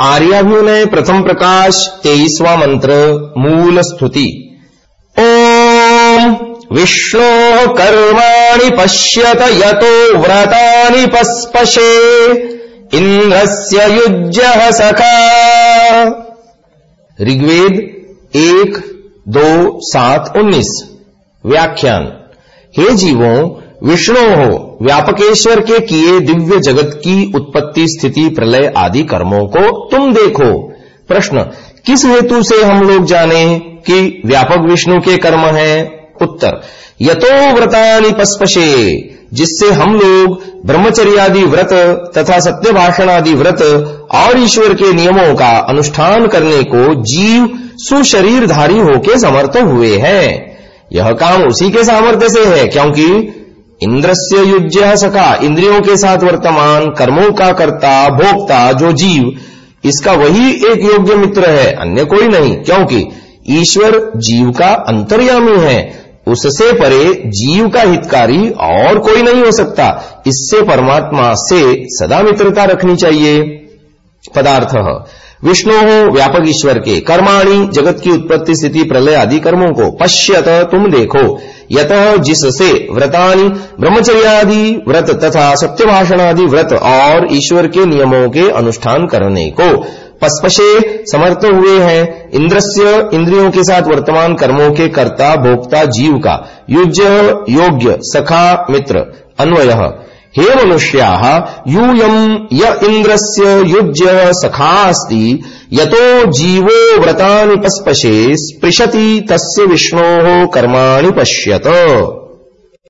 आर्याभिनय प्रथम प्रकाश तेईसवा मंत्र मूल स्तुति। ओम विष्णो कर्माणि पश्यत यतो व्रतानि पस्पशे, इंद्रस्य युज्य सखा। ऋग्वेद एक, दो, सात, उन्नीस। व्याख्यान। हे जीवों, विष्णु हो व्यापकेश्वर के किए दिव्य जगत की उत्पत्ति, स्थिति, प्रलय आदि कर्मों को तुम देखो। प्रश्न, किस हेतु से हम लोग जाने कि व्यापक विष्णु के कर्म हैं? उत्तर, यतो व्रतानि पस्पशे, जिससे हम लोग ब्रह्मचर्यादि व्रत तथा सत्य भाषण आदि व्रत और ईश्वर के नियमों का अनुष्ठान करने को जीव सुशरीरधारी होके समर्थ हुए हैं। यह काम उसी के सामर्थ्य से है, क्योंकि इंद्रस्य युज्य सका इंद्रियों के साथ वर्तमान, कर्मों का कर्ता, भोक्ता, जो जीव, इसका वही एक योग्य मित्र है, अन्य कोई नहीं, क्योंकि ईश्वर जीव का अंतर्यामी है। उससे परे जीव का हितकारी और कोई नहीं हो सकता। इससे परमात्मा से सदा मित्रता रखनी चाहिए। पदार्थ, विष्णु हो व्यापक ईश्वर के कर्माणी, जगत की उत्पत्ति, स्थिति, प्रलय आदि कर्मों को पश्यत, तुम देखो। यत जिससे व्रतानि ब्रह्मचर्यादि व्रत तथा सत्य भाषण आदि व्रत और ईश्वर के नियमों के अनुष्ठान करने को पस्पशे समर्थ हुए हैं। इंद्रस्य इंद्रियों के साथ वर्तमान कर्मों के कर्ता भोक्ता जीव का। युज्य योग्य सखा मित्र अन्वय। हे मनुष्याः यूयम् य इन्द्रस्य युज्यः सखास्ति यतो जीवो व्रतानि पस्पशे स्पृशति तस्य विष्णोः कर्माणि पश्यत